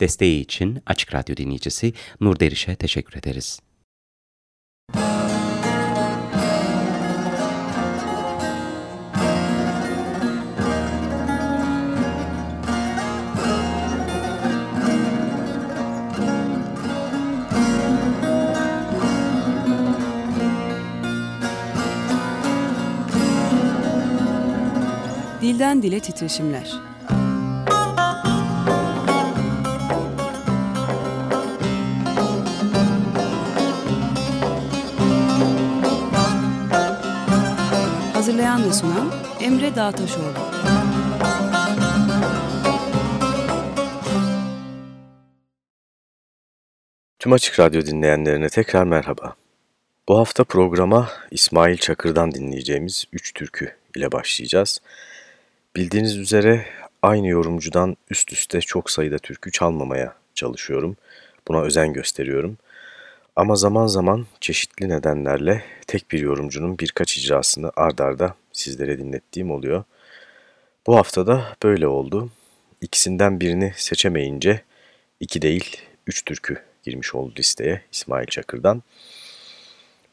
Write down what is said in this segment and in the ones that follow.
Desteği için Açık Radyo dinleyicisi Nur Deriş'e teşekkür ederiz. Dilden Dile Titreşimler Hazırlayan ve sunan Emre Dağtaşoğlu Tüm Açık Radyo dinleyenlerine tekrar merhaba. Bu hafta programa İsmail Çakır'dan dinleyeceğimiz 3 türkü ile başlayacağız. Bildiğiniz üzere aynı yorumcudan üst üste çok sayıda türkü çalmamaya çalışıyorum. Buna özen gösteriyorum. Ama zaman zaman çeşitli nedenlerle tek bir yorumcunun birkaç icrasını ard arda sizlere dinlettiğim oluyor. Bu hafta da böyle oldu. İkisinden birini seçemeyince iki değil üç türkü girmiş oldu listeye İsmail Çakır'dan.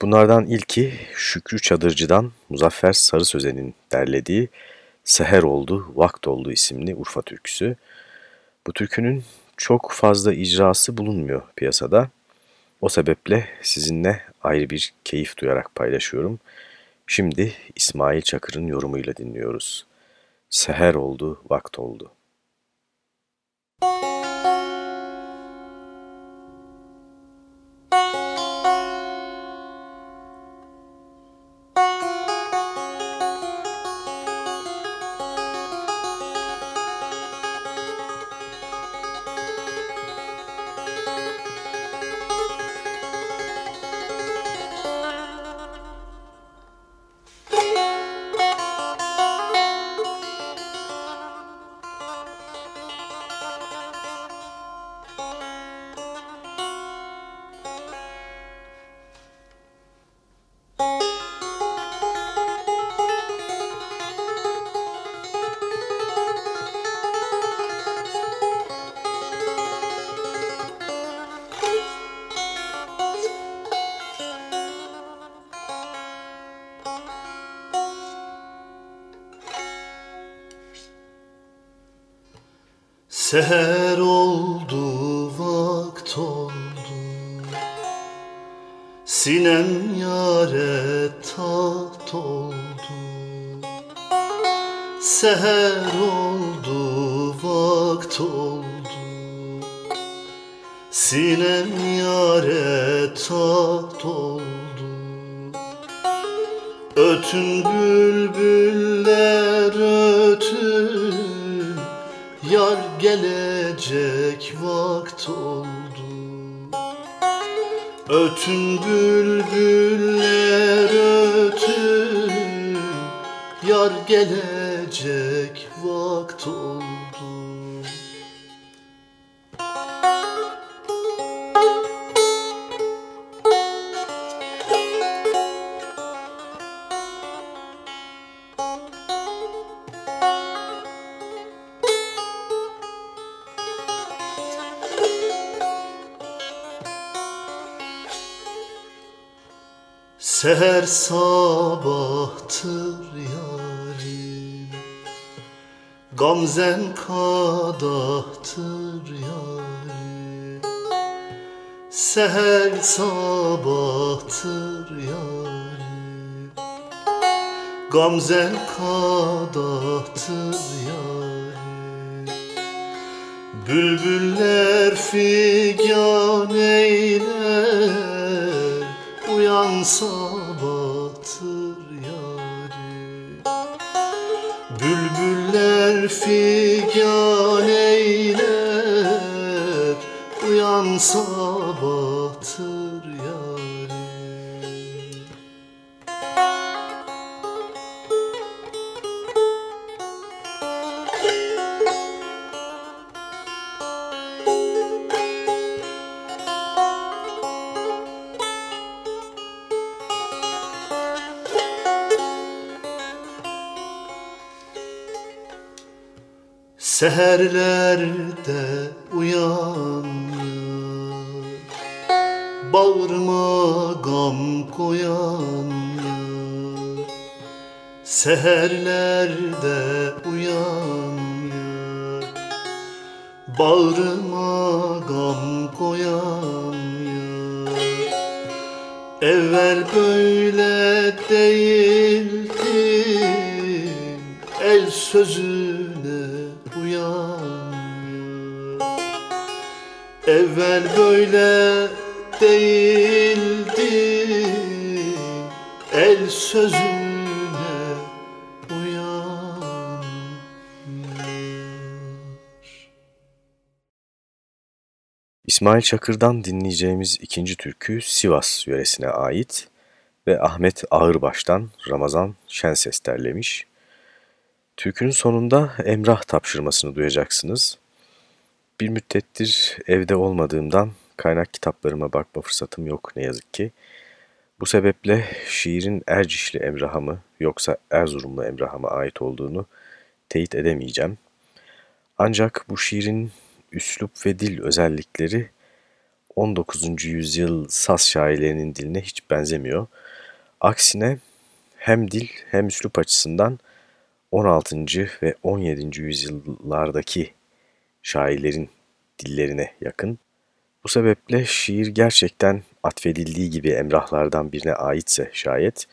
Bunlardan ilki Şükrü Çadırcı'dan Muzaffer Sarı Sözen'in derlediği Seher Oldu, Vakt Oldu isimli Urfa türküsü. Bu türkünün çok fazla icrası bulunmuyor piyasada. O sebeple sizinle ayrı bir keyif duyarak paylaşıyorum. Şimdi İsmail Çakır'ın yorumuyla dinliyoruz. Seher oldu, vakt oldu. Seher oldu, vakt oldu. Sinem yare taht oldu. Seher oldu, vakt oldu. Sinem yare taht oldu. Ötün bülbüller gelecek vakt oldu. Ötün bülbüller ötün Yar gelecek Seher sabahtır yarim Gamzen kadahtır yarim. Seher sabahtır yarim Gamzen kadahtır yarim. Bülbüller figan eyler uyan sabahtır yarim Seherler Seherlerde uyan Bağrıma gam koyan Evvel böyle değildim El sözüne uyan Evvel böyle değildim El sözüne İsmail Çakır'dan dinleyeceğimiz ikinci türkü Sivas yöresine ait ve Ahmet Ağırbaş'tan Ramazan Şenses derlemiş. Türkünün sonunda Emrah tapşırmasını duyacaksınız. Bir müddettir evde olmadığımdan kaynak kitaplarıma bakma fırsatım yok ne yazık ki. Bu sebeple şiirin Ercişli Emrah'a mı yoksa Erzurumlu Emrah'a mı ait olduğunu teyit edemeyeceğim. Ancak bu şiirin üslup ve dil özellikleri 19. yüzyıl Saz şairlerinin diline hiç benzemiyor. Aksine hem dil hem üslup açısından 16. ve 17. yüzyıllardaki şairlerin dillerine yakın. Bu sebeple şiir gerçekten atfedildiği gibi emrahlardan birine aitse şayet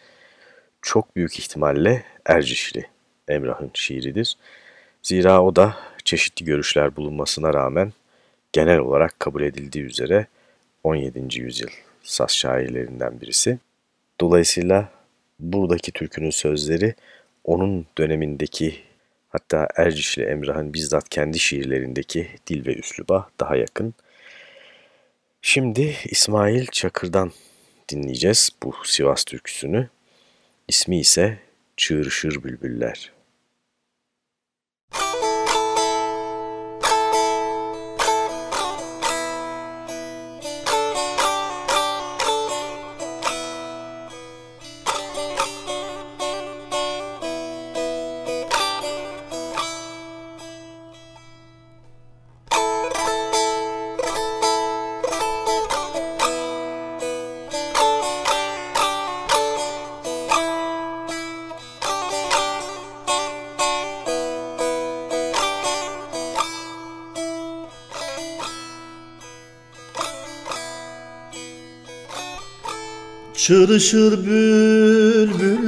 çok büyük ihtimalle Ercişli Emrah'ın şiiridir. Zira o da çeşitli görüşler bulunmasına rağmen genel olarak kabul edildiği üzere 17. yüzyıl Saz şairlerinden birisi. Dolayısıyla buradaki türkünün sözleri onun dönemindeki hatta Ercişli Emrah'ın bizzat kendi şiirlerindeki dil ve üsluba daha yakın. Şimdi İsmail Çakır'dan dinleyeceğiz bu Sivas türküsünü. İsmi ise Çığırışır Bülbüller. Çırışır bülbüller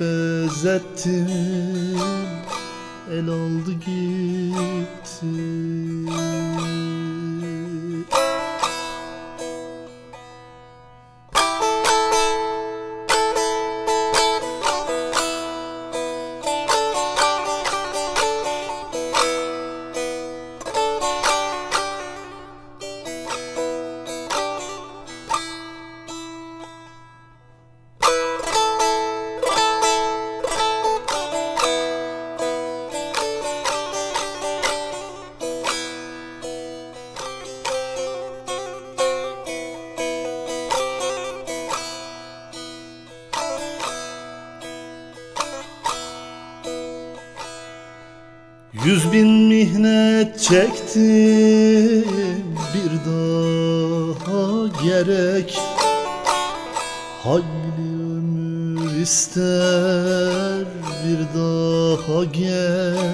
yar bin mihnet çektim bir daha gerek Hayli ömür ister bir daha gerek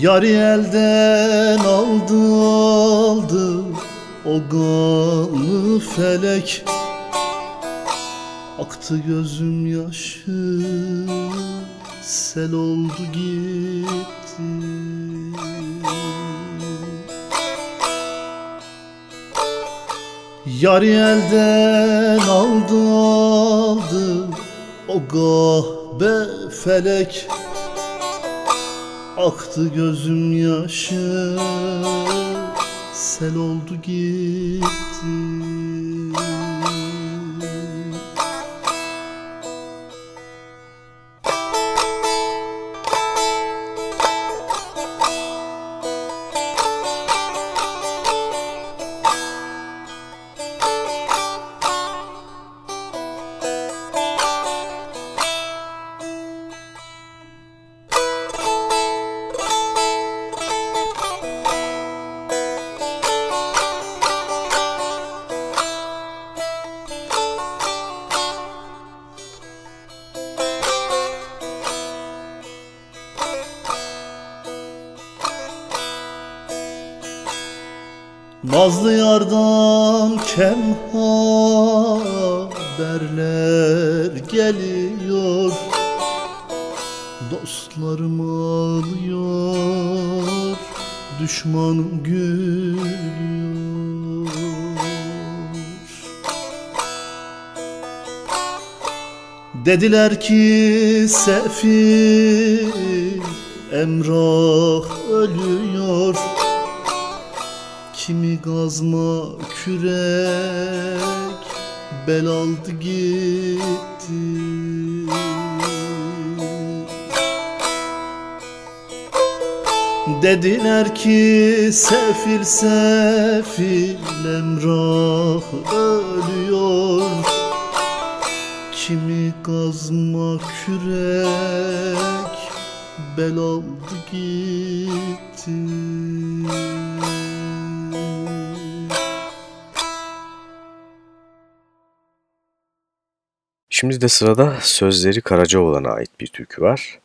Yarı elden aldı aldı o kanlı felek Aktı gözüm yaşı sel oldu gitti. Yarı elden aldı aldı o gahbe felek. Aktı gözüm yaşı sel oldu gitti Nazlı yardan kem haberler geliyor. Dostlarım ağlıyor Düşmanım gülüyor. Dediler ki sefil Emrah ölüyor Kimi gazma kürek bel aldı gitti. Dediler ki sefil sefil emrah ölüyor. Kimi gazma kürek bel aldı gitti Şimdi de sırada sözleri Karacaoğlan'a ait bir türkü var.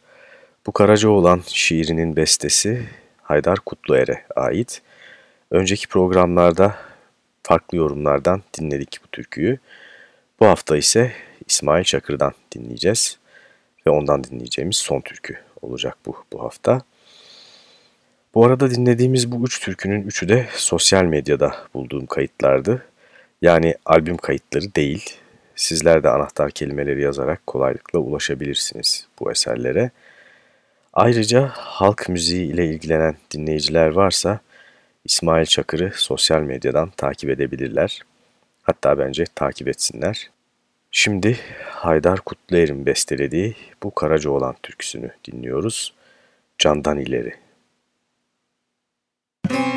Bu Karacaoğlan şiirinin bestesi Haydar Kutluer'e ait. Önceki programlarda farklı yorumlardan dinledik bu türküyü. Bu hafta ise İsmail Çakır'dan dinleyeceğiz. Ve ondan dinleyeceğimiz son türkü olacak bu bu hafta. Bu arada dinlediğimiz bu üç türkünün üçü de sosyal medyada bulduğum kayıtlardı. Yani albüm kayıtları değil, Sizler de anahtar kelimeleri yazarak kolaylıkla ulaşabilirsiniz bu eserlere. Ayrıca halk müziği ile ilgilenen dinleyiciler varsa İsmail Çakır'ı sosyal medyadan takip edebilirler. Hatta bence takip etsinler. Şimdi Haydar Kutluer'in bestelediği bu Karacaoğlan türküsünü dinliyoruz. Candan ileri. Bizim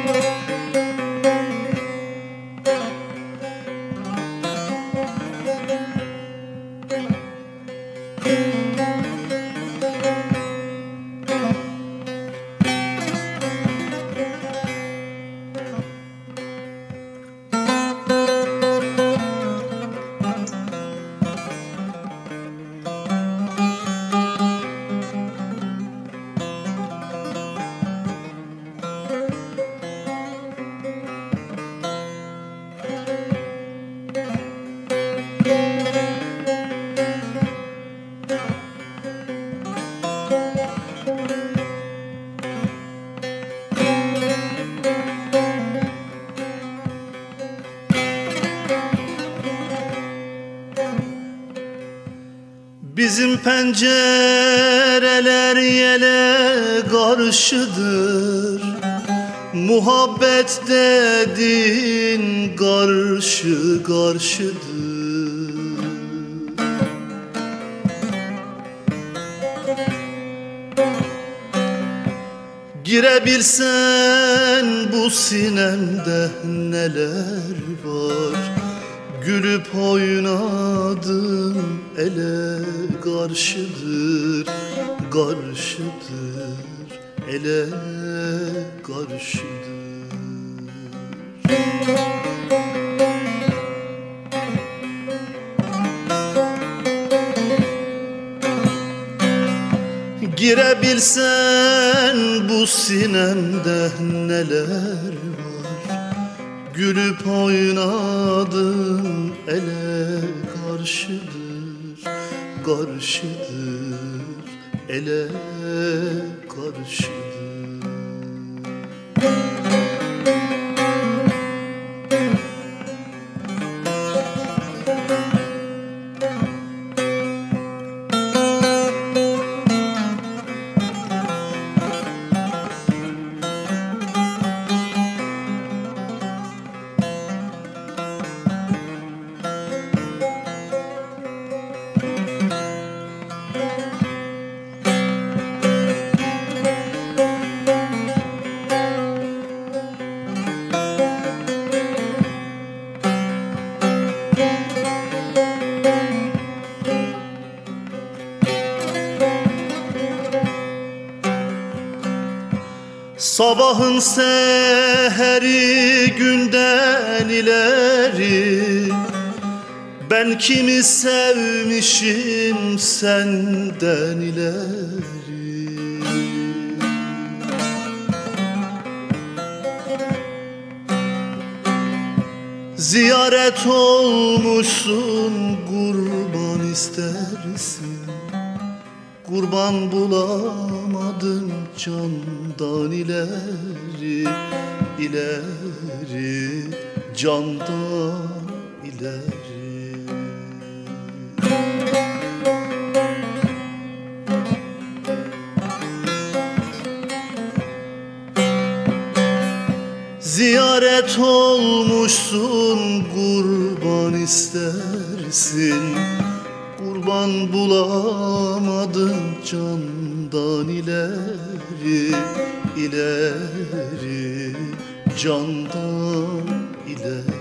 Girebilsen bu sinemde neler var? Gülüp oynadım ele karşıdır Karşıdır. Ele karşıdır Sabahın seheri günden ileri. Ben kimi sevmişim senden ileri. Ziyaret olmuşsun kurban istersin. Kurban bulamadım candan ileri ileri. Candan ileri. Ziyaret olmuşsun kurban istersin. Kurban bulamadım candan ileri ileri candan ileri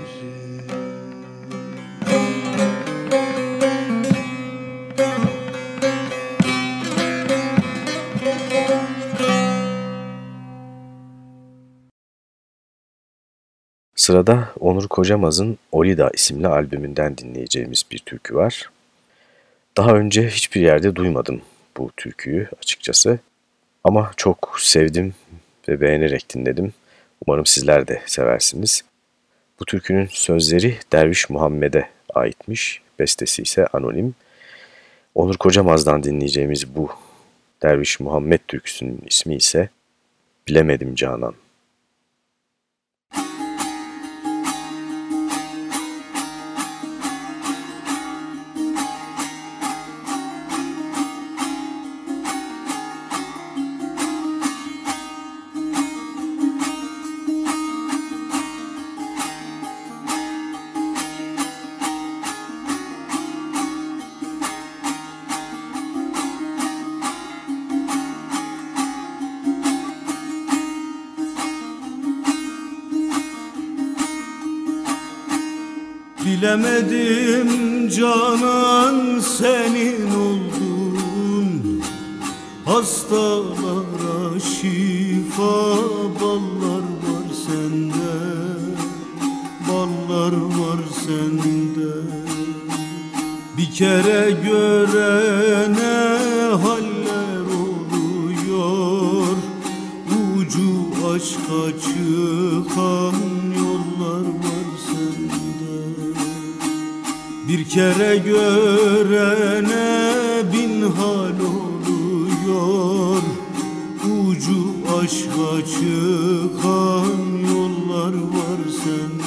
Sırada Onur Kocamaz'ın Olida isimli albümünden dinleyeceğimiz bir türkü var. Daha önce hiçbir yerde duymadım bu türküyü açıkçası. Ama çok sevdim ve beğenerek dinledim. Umarım sizler de seversiniz. Bu türkünün sözleri Derviş Muhammed'e aitmiş, bestesi ise anonim. Onur Kocamaz'dan dinleyeceğimiz bu Derviş Muhammed türküsünün ismi ise Bilemedim Canan. Sende Ballar var sende. Bir kere görene haller oluyor. Ucu aşka çıkan yollar var sende. Bir kere görene bin hal oluyor. Ucu aşka çıkan var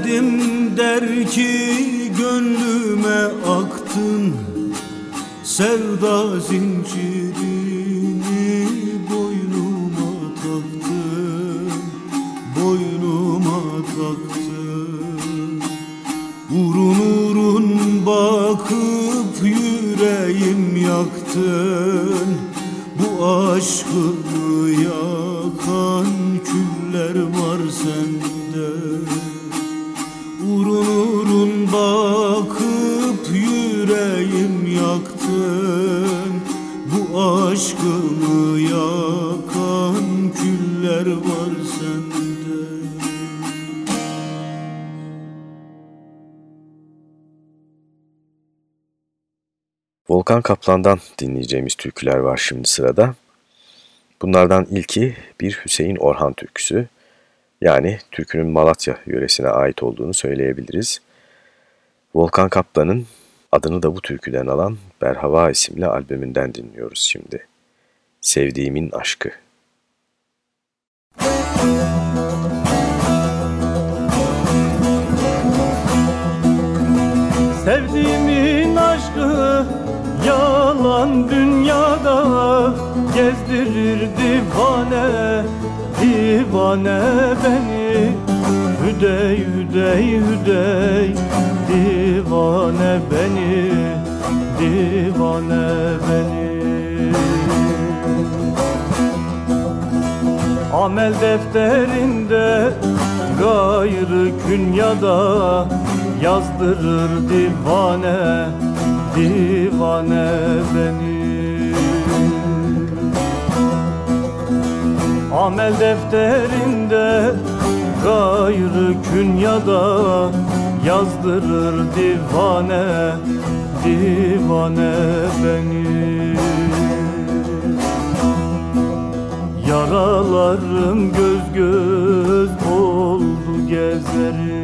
Muhammed'im der ki gönlüme aktın. Sevda zincirini Kaplan'dan dinleyeceğimiz türküler var şimdi sırada. Bunlardan ilki bir Hüseyin Orhan türküsü. Yani türkünün Malatya yöresine ait olduğunu söyleyebiliriz. Volkan Kaplan'ın adını da bu türküden alan Berhava isimli albümünden dinliyoruz şimdi. Sevdiğimin Aşkı. Sevdiğimin aşkı yalan dünyada gezdirir divane divane beni. Hüdey hüdey hüdey divane beni divane beni. Amel defterinde gayrı künyada yazdırır divane divane beni. Amel defterinde gayrı künyada yazdırır divane divane beni. Yaralarım göz göz oldu gezerim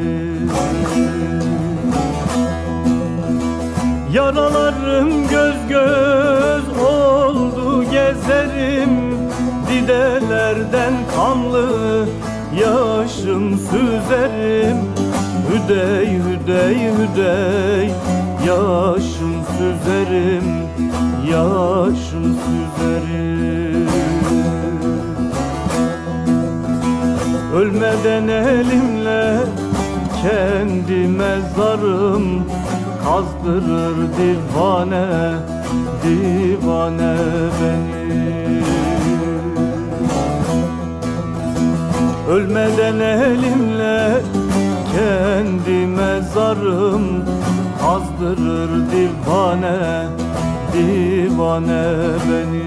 Yaralarım göz göz oldu gezerim. Didelerden kanlı yaşım süzerim. Hüdey hüdey hüdey yaşım süzerim. Yaşım süzerim. Ölmeden elimle kendi mezarım kazdırır divane divane beni. Ölmeden elimle kendi mezarım. Kazdırır divane divane beni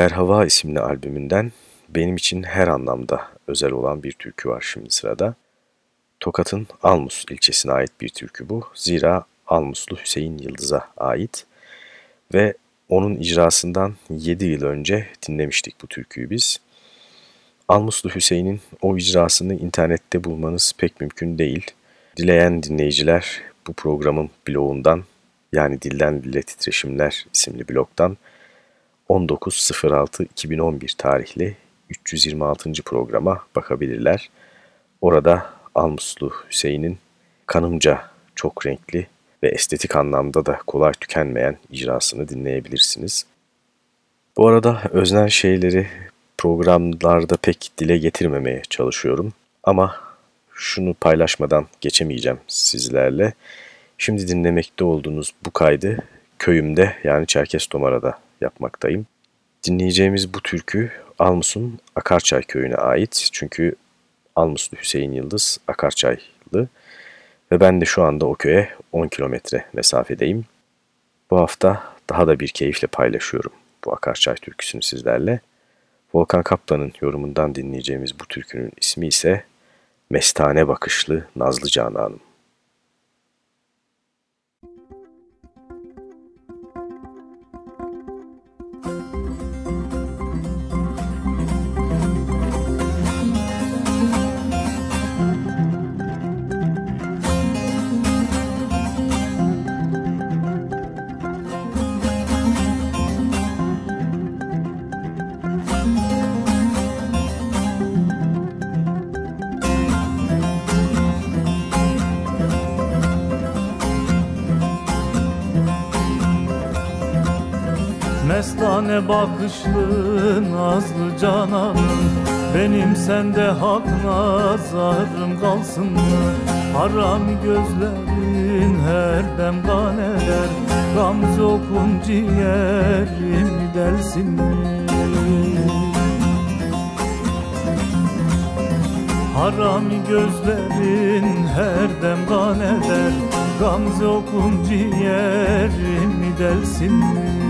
Berhava isimli albümünden benim için her anlamda özel olan bir türkü var şimdi sırada. Tokat'ın Almus ilçesine ait bir türkü bu. Zira Almuslu Hüseyin Yıldız'a ait ve onun icrasından 7 yıl önce dinlemiştik bu türküyü biz. Almuslu Hüseyin'in o icrasını internette bulmanız pek mümkün değil. Dileyen dinleyiciler bu programın blogundan yani Dilden Dile Titreşimler isimli blogdan 19.06.2011 tarihli 326. programa bakabilirler. Orada Almuslu Hüseyin'in kanımca çok renkli ve estetik anlamda da kolay tükenmeyen icrasını dinleyebilirsiniz. Bu arada öznel şeyleri programlarda pek dile getirmemeye çalışıyorum ama şunu paylaşmadan geçemeyeceğim sizlerle. Şimdi dinlemekte olduğunuz bu kaydı köyümde yani Çerkes Tomara'da yapmaktayım. Dinleyeceğimiz bu türkü Almus'un Akarçay köyüne ait. Çünkü Almuslu Hüseyin Yıldız Akarçaylı ve ben de şu anda o köye 10 kilometre mesafedeyim. Bu hafta daha da bir keyifle paylaşıyorum bu Akarçay türküsünü sizlerle. Volkan Kaplan'ın yorumundan dinleyeceğimiz bu türkünün ismi ise Mestane Bakışlı Nazlı Cananım. Mestane bakışlı nazlı cananım Benim sende hak nazarım kalsın? Haram gözlerin her dem kan eder Gamze okun ciğerim delsin mi? Haram gözlerin her dem kan eder Gamze okun ciğerim delsin mi?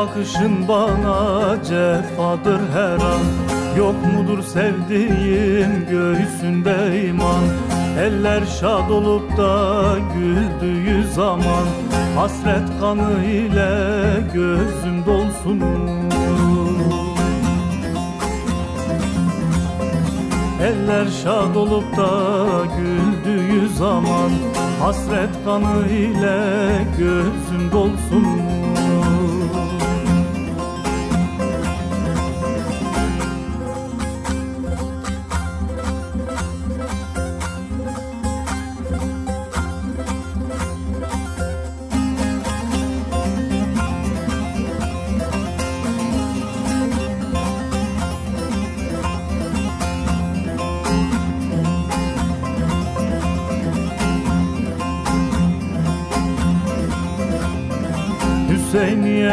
Bakışın bana cefadır her an. Yok mudur sevdiğim göğsünde iman? Eller şad olup da güldüğü zaman Hasret kanı ile gözüm dolsun. Eller şad olup da güldüğü zaman Hasret kanı ile gözüm dolsun. Hüseyniye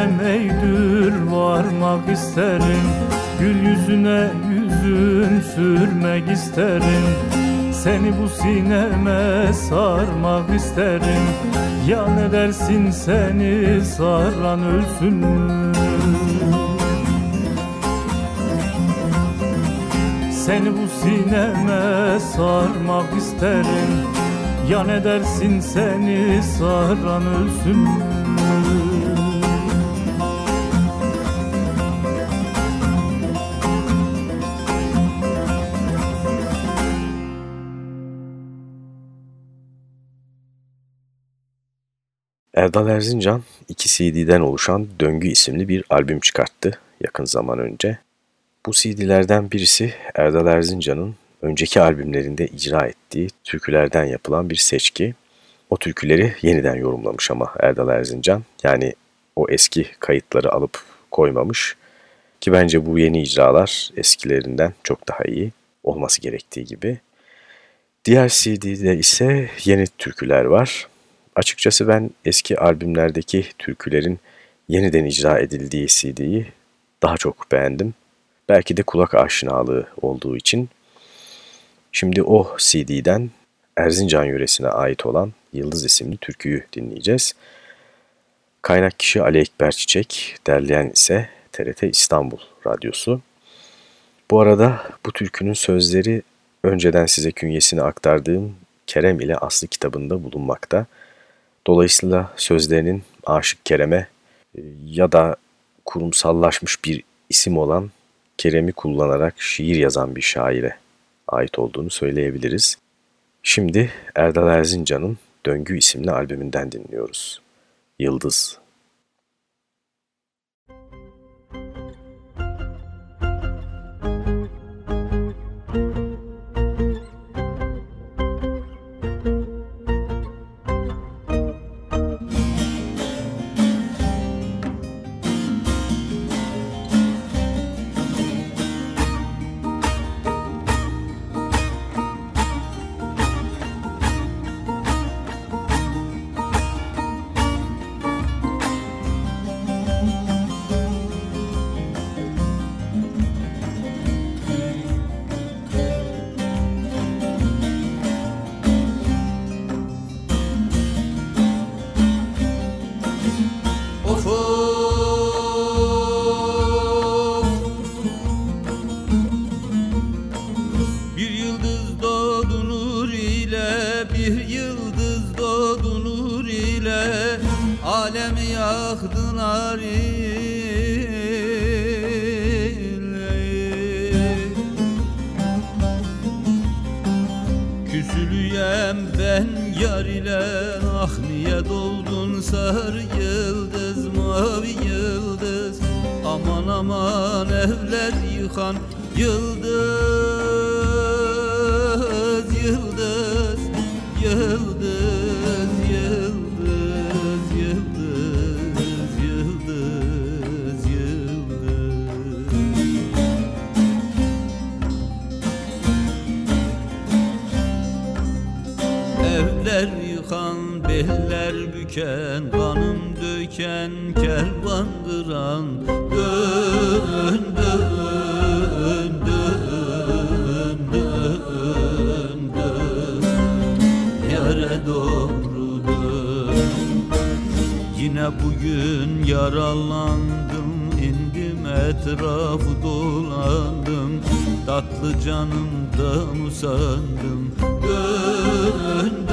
meydür varmak isterim Gül yüzüne yüzüm sürmek isterim Seni bu sineme sarmak isterim Ya ne dersin seni saran ölsün mü? Seni bu sineme sarmak isterim Ya ne dersin seni saran ölsün mü? Erdal Erzincan iki CD'den oluşan Döngü isimli bir albüm çıkarttı yakın zaman önce. Bu CD'lerden birisi Erdal Erzincan'ın önceki albümlerinde icra ettiği türkülerden yapılan bir seçki. O türküleri yeniden yorumlamış ama Erdal Erzincan. Yani o eski kayıtları alıp koymamış. Ki bence bu yeni icralar eskilerinden çok daha iyi olması gerektiği gibi. Diğer CD'de ise yeni türküler var. Açıkçası ben eski albümlerdeki türkülerin yeniden icra edildiği CD'yi daha çok beğendim. Belki de kulak aşinalığı olduğu için. Şimdi o CD'den Erzincan yöresine ait olan Yıldız isimli türküyü dinleyeceğiz. Kaynak kişi Ali Ekber Çiçek, derleyen ise TRT İstanbul Radyosu. Bu arada bu türkünün sözleri önceden size künyesini aktardığım Kerem ile Aslı kitabında bulunmakta. Dolayısıyla sözlerinin Aşık Kerem'e e, ya da kurumsallaşmış bir isim olan Kerem'i kullanarak şiir yazan bir şaire ait olduğunu söyleyebiliriz. Şimdi Erdal Erzincan'ın Döngü isimli albümünden dinliyoruz. Yıldız yaralandım indim etrafı dolandım. Tatlı canımdan usandım. Dön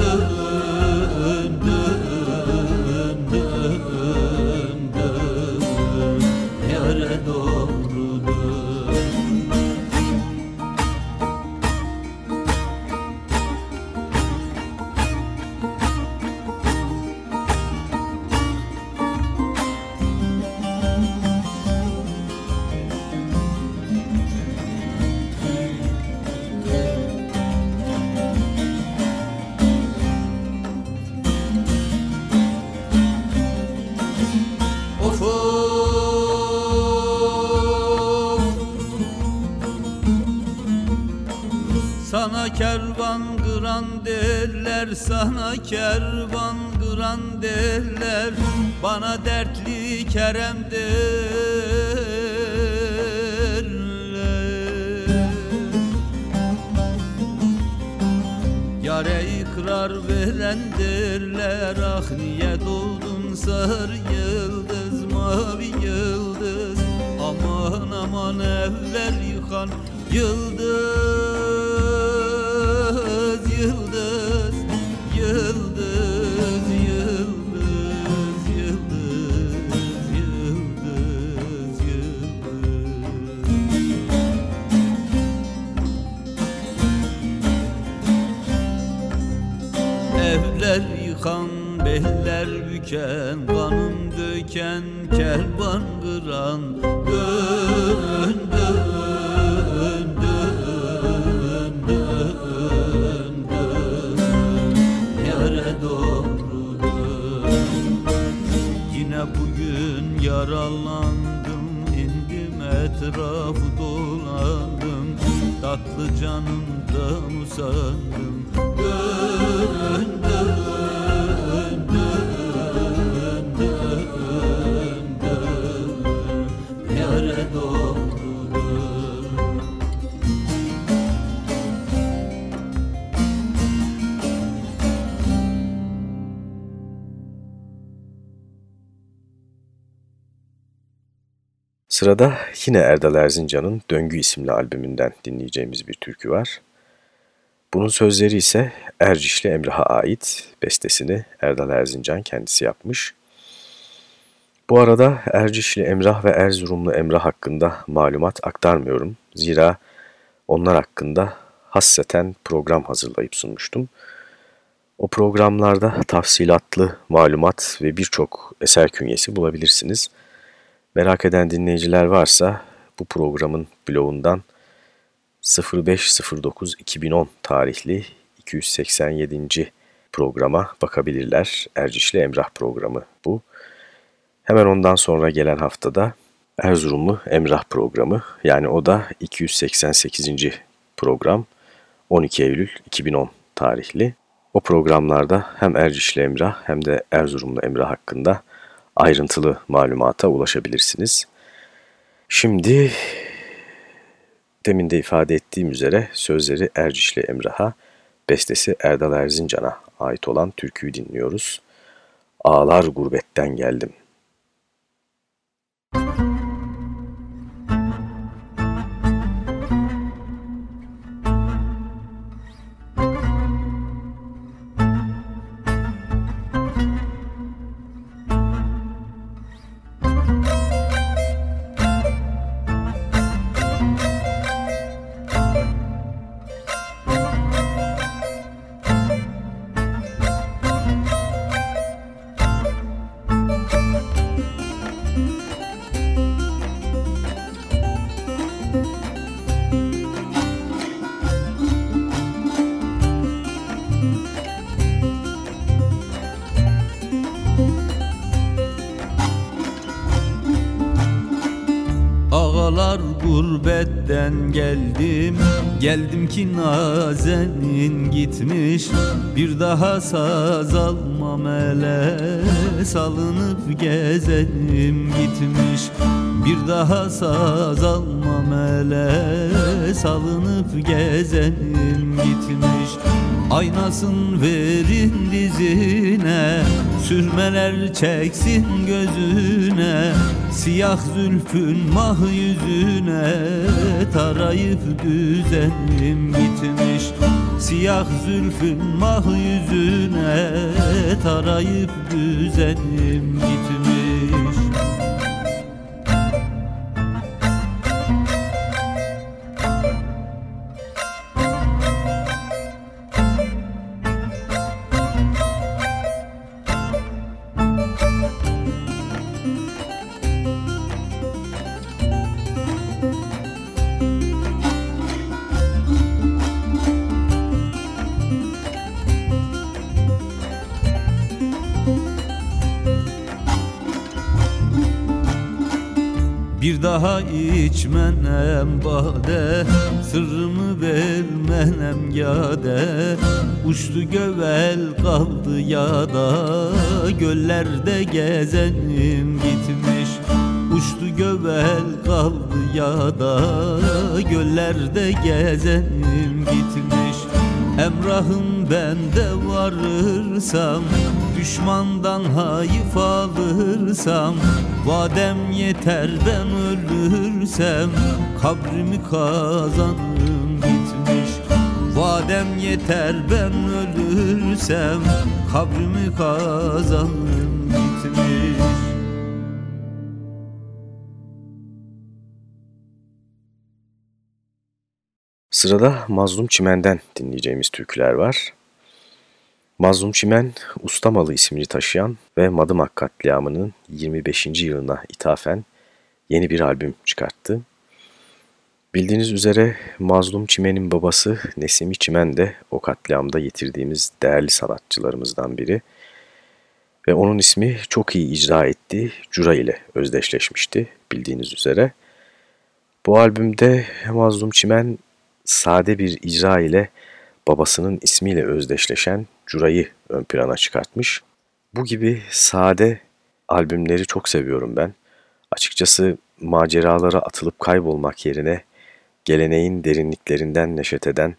Sana kervan kıran derler Bana dertli Kerem derler. Yare ikrar veren derler Ah niye doğdun sar yıldız mavi yıldız? Aman aman evler yıkan yıldız büken, kanım döken, kervan kıran. Dön Sırada yine Erdal Erzincan'ın Döngü isimli albümünden dinleyeceğimiz bir türkü var. Bunun sözleri ise Ercişli Emrah'a ait, bestesini Erdal Erzincan kendisi yapmış. Bu arada Ercişli Emrah ve Erzurumlu Emrah hakkında malumat aktarmıyorum. Zira onlar hakkında hasseten program hazırlayıp sunmuştum. O programlarda tafsilatlı malumat ve birçok eser künyesi bulabilirsiniz. Merak eden dinleyiciler varsa bu programın blogundan 0509-2010 tarihli 287. programa bakabilirler. Ercişli Emrah programı bu. Hemen ondan sonra gelen haftada Erzurumlu Emrah programı yani o da 288. program 12 Eylül 2010 tarihli. O programlarda hem Ercişli Emrah hem de Erzurumlu Emrah hakkında ayrıntılı malumata ulaşabilirsiniz. Şimdi demin de ifade ettiğim üzere sözleri Ercişli Emrah'a, bestesi Erdal Erzincan'a ait olan türküyü dinliyoruz. Ağlar gurbetten geldim. gurbetten ki nazenin gitmiş Bir daha saz almam ele Salınıp gezenim gitmiş Bir daha saz almam ele Salınıp gezenim gitmiş Aynasın verin dizine. Sürmeler çeksin gözüne Siyah zülfün mah yüzüne Tarayıp düzenim gitmiş. Siyah zülfün mah yüzüne Tarayıp düzenim gitmiş daha içmenem bade Sırrımı vermenem yade. Uçtu gövel kaldı yada Göllerde gezenim gitmiş. Uçtu gövel kaldı yada Göllerde gezenim gitmiş. Emrahım bende varırsam Düşmandan hayıf alırsam Vadem yeter ben ölürsem Kabrimi kazanırım gitmiş Vadem yeter ben ölürsem Kabrimi kazanırım gitmiş Sırada Mazlum Çimen'den dinleyeceğimiz türküler var. Mazlum Çimen, Ustamalı ismini taşıyan ve Madımak katliamının 25. yılına ithafen yeni bir albüm çıkarttı. Bildiğiniz üzere Mazlum Çimen'in babası Nesimi Çimen de o katliamda yitirdiğimiz değerli sanatçılarımızdan biri. Ve onun ismi çok iyi icra ettiği Cura ile özdeşleşmişti bildiğiniz üzere. Bu albümde Mazlum Çimen sade bir icra ile babasının ismiyle özdeşleşen Cura'yı ön plana çıkartmış. Bu gibi sade albümleri çok seviyorum ben. Açıkçası maceralara atılıp kaybolmak yerine geleneğin derinliklerinden neşet eden,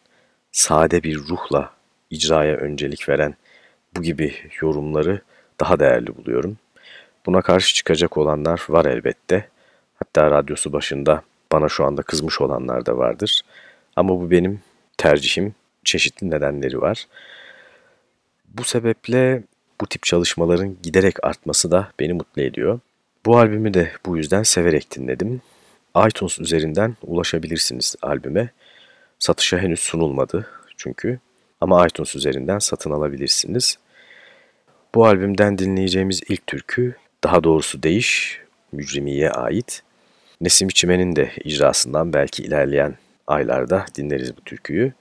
sade bir ruhla icraya öncelik veren bu gibi yorumları daha değerli buluyorum. Buna karşı çıkacak olanlar var elbette. Hatta radyosu başında bana şu anda kızmış olanlar da vardır. Ama bu benim tercihim. Çeşitli nedenleri var. Bu sebeple bu tip çalışmaların giderek artması da beni mutlu ediyor. Bu albümü de bu yüzden severek dinledim iTunes üzerinden ulaşabilirsiniz albüme. Satışa henüz sunulmadı çünkü ama iTunes üzerinden satın alabilirsiniz. Bu albümden dinleyeceğimiz ilk türkü, daha doğrusu Değiş, Mücrimiye ait. Nesim İçimen'in de icrasından belki ilerleyen aylarda dinleriz bu türküyü.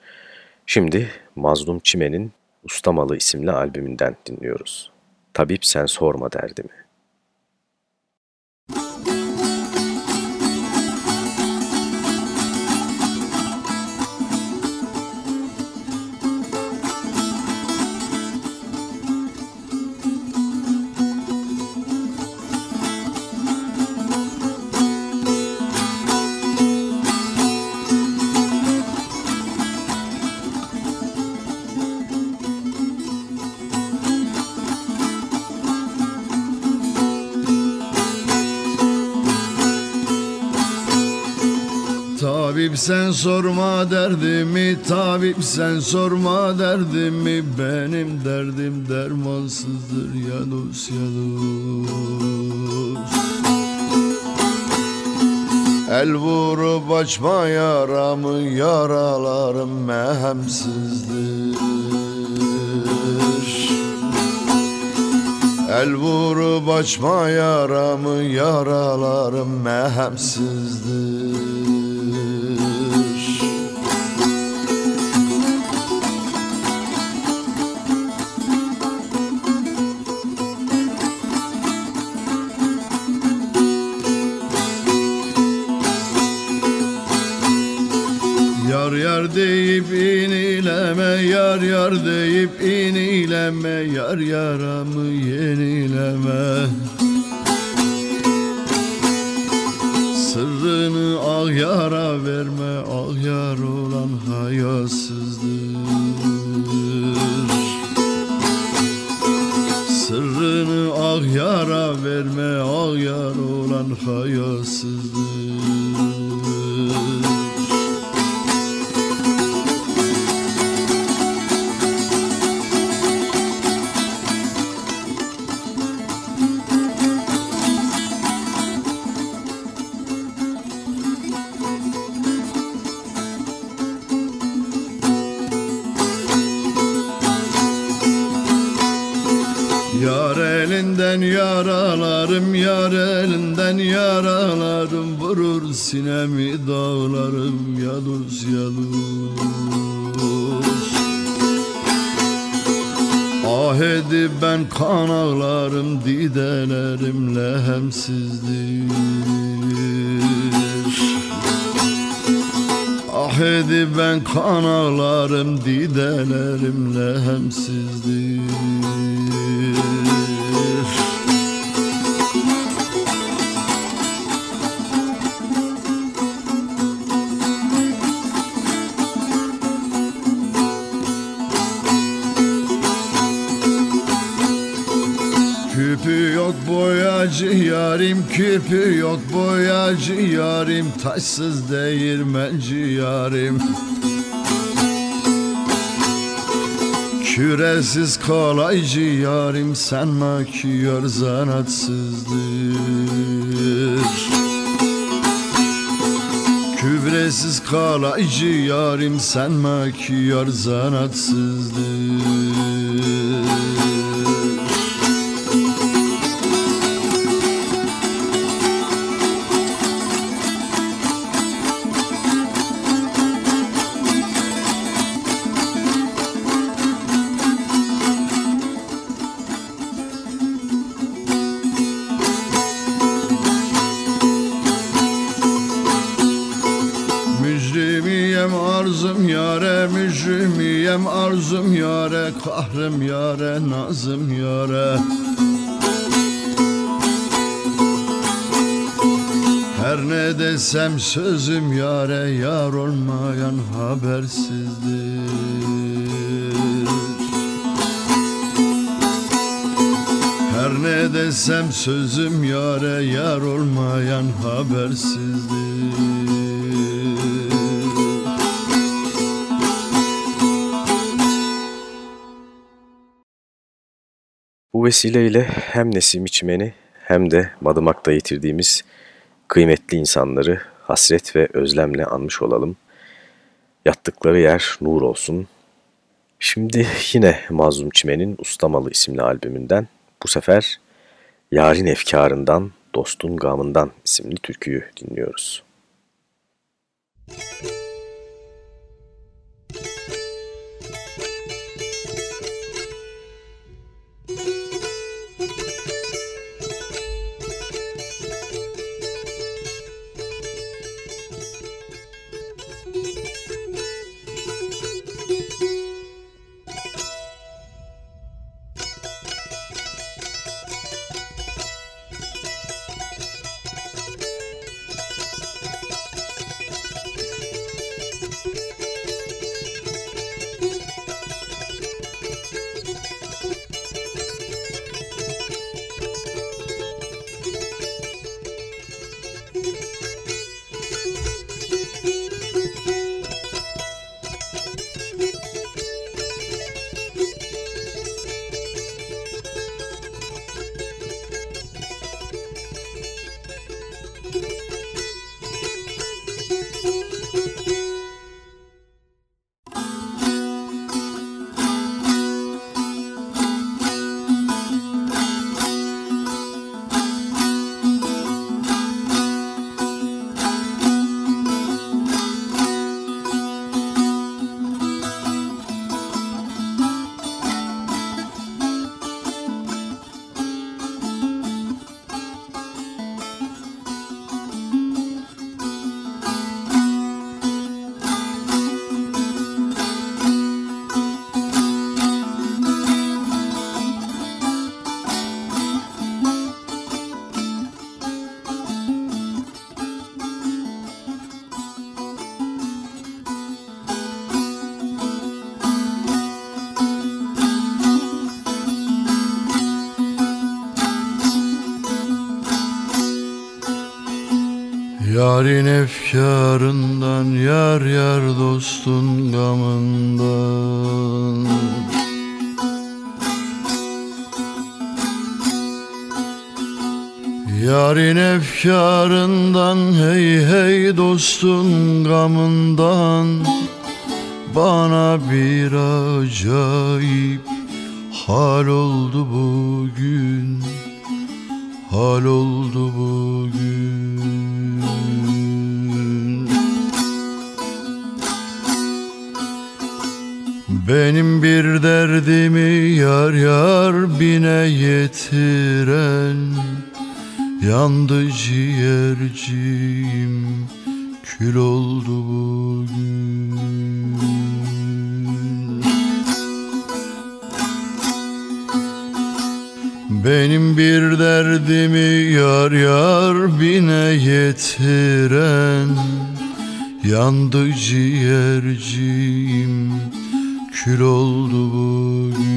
Şimdi Mazlum Çimen'in Ustamalı isimli albümünden dinliyoruz. Tabip sen sorma derdimi. Sen sorma derdimi Tabip sen sorma derdimi. Benim derdim dermansızdır Yalus yalus El vurup açma yaramı Yaralarım mehemsizdir. El vurup açma yaramı Yaralarım mehemsizdir deyip inileme Yar yar deyip inileme Yar yaramı yenileme ah yara verme Ah yar olan hayasızdır. Sırrını ah yara verme Ah yar olan hayasızdır yar elinden yaralarım Vurur sinemi dağlarım yaluz yaluz. Ah edip ben kan ağlarım didelerimle hemsizdir. Ah edip ben kan ağlarım didelerimle hemsizdir yarim Kirpi yok boyacı yarim Taşsız değirmenci yarim. Küresiz kalaycı yarim Sen makyör zanatsızdır. Kübresiz kalaycı yarim Sen makyör zanatsızdır sözüm yare Yar olmayan habersizdir. Her ne desem sözüm yare Yar olmayan habersizdir. Bu vesileyle hem Nesim İçmen'i hem de Madımak'ta yitirdiğimiz kıymetli insanları hasret ve özlemle anmış olalım. Yattıkları yer nur olsun. Şimdi yine Mazlum Çimen'in Ustamalı isimli albümünden bu sefer Yarın Efkarından, Dostun Gamından isimli türküyü dinliyoruz. Müzik Yarın efkarından Yar yar dostun gamından. Yarın efkarından Hey hey dostun gamından. Bana bir acayip Hal oldu bugün. Hal oldu bugün Benim bir derdimi yar yar bine yetiren Yandı ciğercim kül oldu bugün. Benim bir derdimi yar yar bine yetiren Yandı ciğercim kül oldu bugün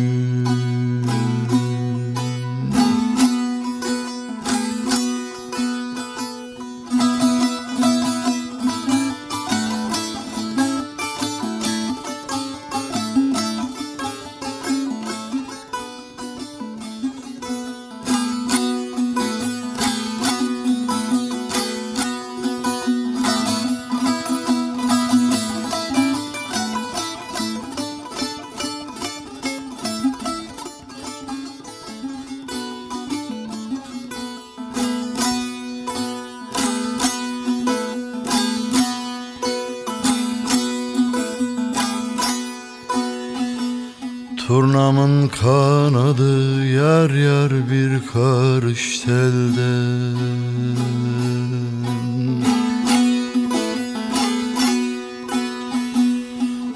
Turnamın kanadı yar yar bir karış telden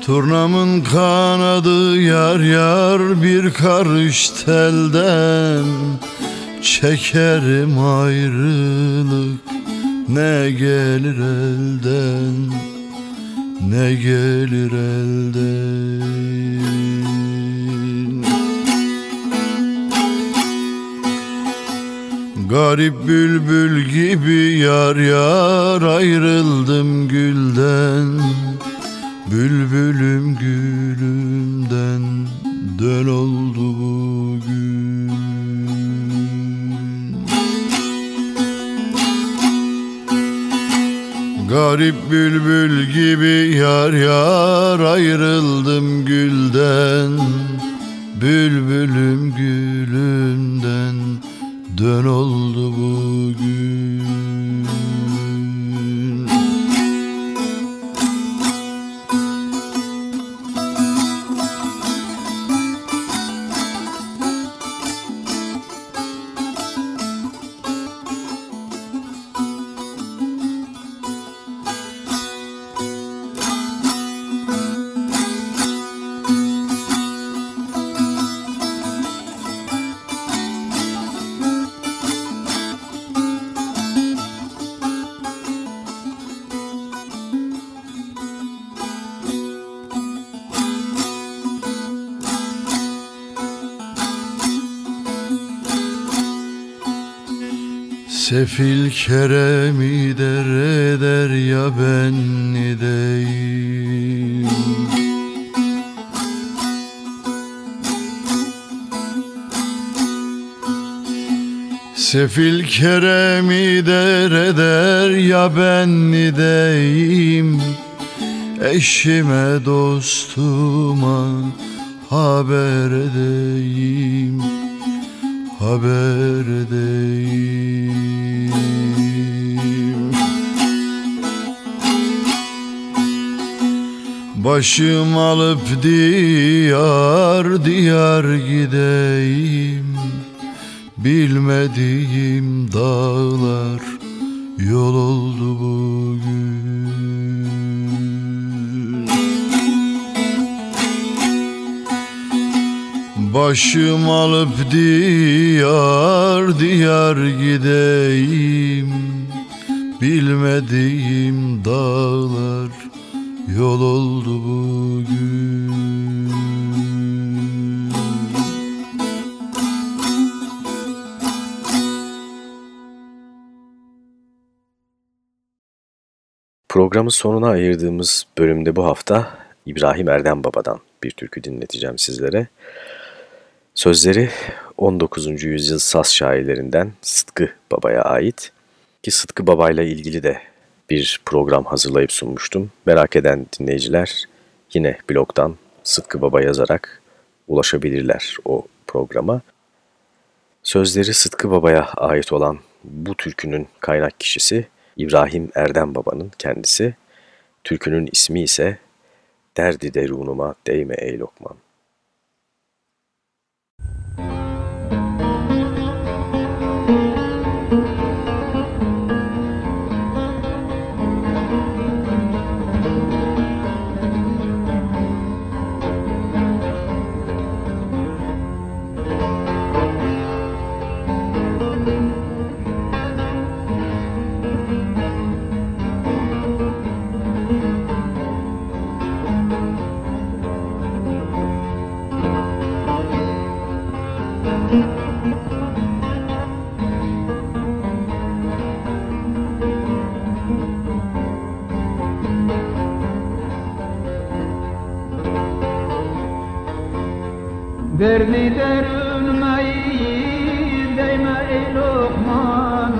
Turnamın kanadı yar yar bir karış telden. Çekerim ayrılık ne gelir elden Ne gelir elden Garip bülbül gibi yar yar ayrıldım gülden. Bülbülüm gülümden dön oldu bugün Garip bülbül gibi yar yar ayrıldım gülden. Bülbülüm gülümden dön oldu bugün Sefil keremi der eder ya ben nideyim Sefil keremi der eder ya ben nideyim Eşime dostuma haber edeyim. Haber edeyim Başım alıp diyar diyar gideyim. Bilmediğim dağlar yol oldu bugün Başım alıp diyar diyar gideyim Bilmediğim dağlar yol oldu bugün Programın sonuna ayırdığımız bölümde bu hafta İbrahim Erdem Baba'dan bir türkü dinleteceğim sizlere. Sözleri 19. yüzyıl Saz şairlerinden Sıtkı Baba'ya ait ki Sıtkı Baba'yla ilgili de bir program hazırlayıp sunmuştum. Merak eden dinleyiciler yine blogdan Sıtkı Baba yazarak ulaşabilirler o programa. Sözleri Sıtkı Baba'ya ait olan bu türkünün kaynak kişisi İbrahim Erdem Baba'nın kendisi. Türkünün ismi ise Derdi derunuma değme ey Lokman. Derdi derülmeyi değme ey Lokman.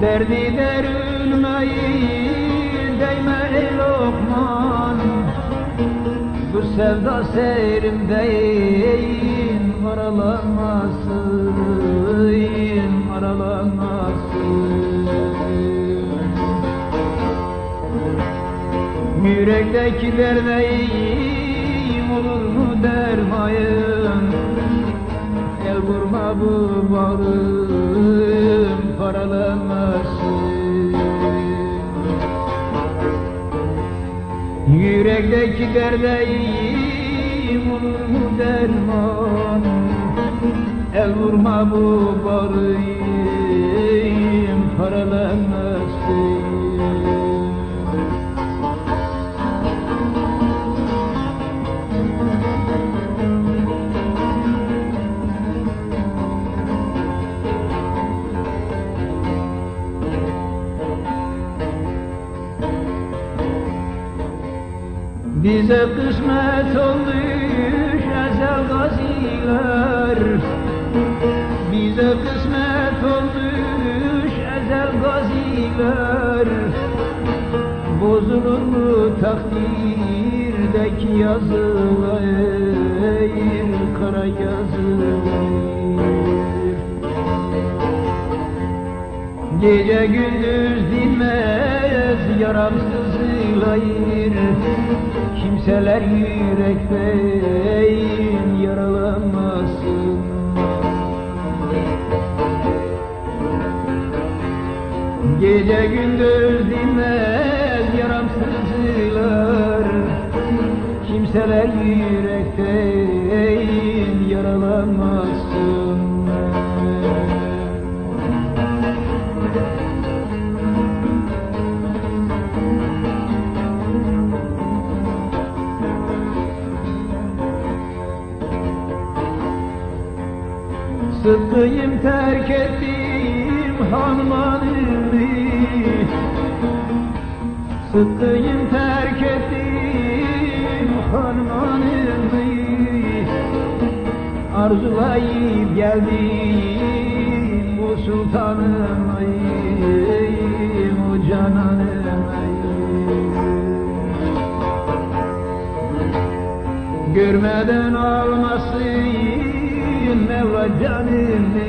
Derdi derülmeyi değme ey Lokman. Bu sevda seyrimdeyin aralanmasın aralanmasın. Yürekteki derdeyim olur mu dermayım. El vurma bu bağrım paralanmasın. Yürekteki derdeyim olur mu derman. El vurma bu barıyım paralanmasın Bize kısmet olmuş ezel gaziler. Bize kısmet olmuş ezel gaziler. Bozulur mu takdirdeki yazılar Kara yazılar Gece gündüz dinmez yaram sızlayır Kimseler yürekten yaralanmasın. Gece gündüz dinmez yaram sızlar Kimseler yürekten Sıkkıyım terk ettim hanmanımı Sıkkıyım terk ettim hanmanımı Arzulayıp geldim bu sultanımı Bu cananımı Görmeden almasın Mevla canımı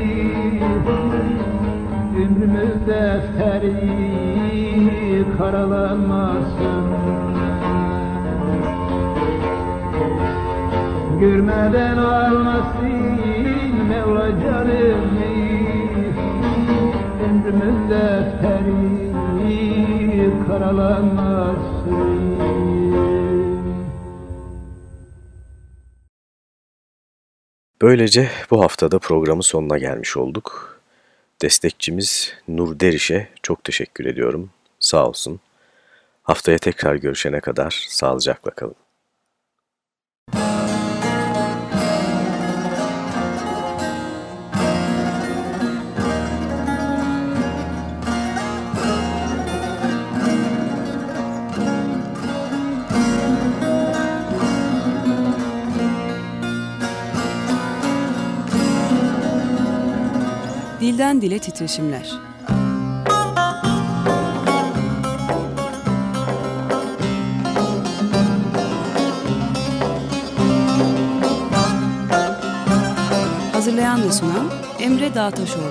Ömrümüz defteri karalanmasın Görmeden almasın Mevla canımı Ömrümüz defteri karalanmasın Böylece bu haftada programın sonuna gelmiş olduk. Destekçimiz Nur Deriş'e çok teşekkür ediyorum. Sağ olsun. Haftaya tekrar görüşene kadar sağlıcakla kalın. Dilden dile titreşimler. Hazırlayan ve sunan Emre Dağtaşoğlu.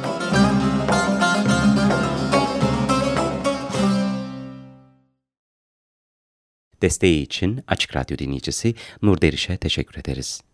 Desteği için Açık Radyo dinleyicisi Nur Deriş'e teşekkür ederiz.